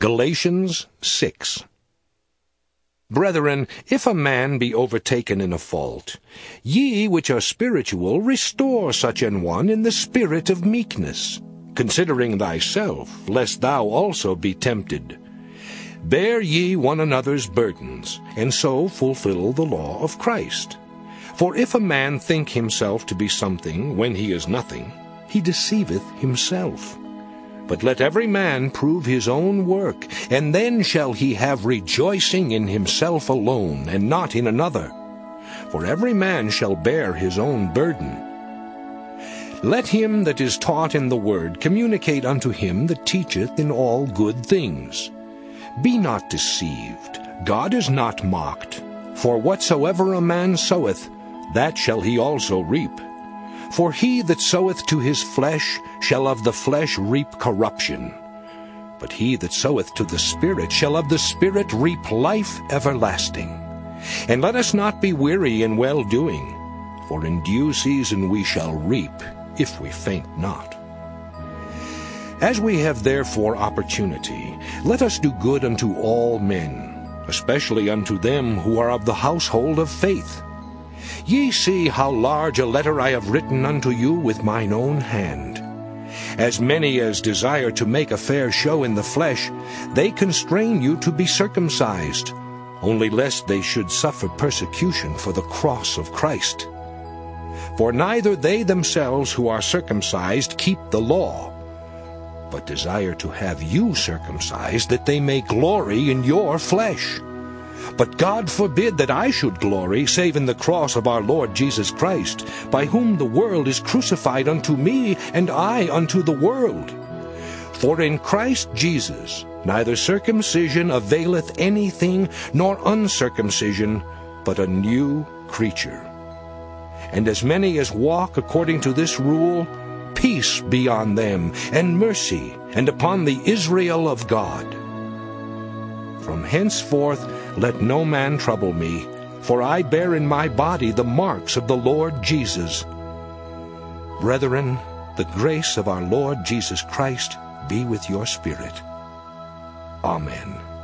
Galatians 6 Brethren, if a man be overtaken in a fault, ye which are spiritual restore such an one in the spirit of meekness, considering thyself, lest thou also be tempted. Bear ye one another's burdens, and so fulfill the law of Christ. For if a man think himself to be something when he is nothing, he deceiveth himself. But let every man prove his own work, and then shall he have rejoicing in himself alone, and not in another. For every man shall bear his own burden. Let him that is taught in the word communicate unto him that teacheth in all good things. Be not deceived. God is not mocked. For whatsoever a man soweth, that shall he also reap. For he that soweth to his flesh shall of the flesh reap corruption. But he that soweth to the Spirit shall of the Spirit reap life everlasting. And let us not be weary in well-doing, for in due season we shall reap, if we faint not. As we have therefore opportunity, let us do good unto all men, especially unto them who are of the household of faith. Ye see how large a letter I have written unto you with mine own hand. As many as desire to make a fair show in the flesh, they constrain you to be circumcised, only lest they should suffer persecution for the cross of Christ. For neither they themselves who are circumcised keep the law, but desire to have you circumcised, that they may glory in your flesh. But God forbid that I should glory, save in the cross of our Lord Jesus Christ, by whom the world is crucified unto me, and I unto the world. For in Christ Jesus neither circumcision availeth anything, nor uncircumcision, but a new creature. And as many as walk according to this rule, peace be on them, and mercy, and upon the Israel of God. From henceforth let no man trouble me, for I bear in my body the marks of the Lord Jesus. Brethren, the grace of our Lord Jesus Christ be with your spirit. Amen.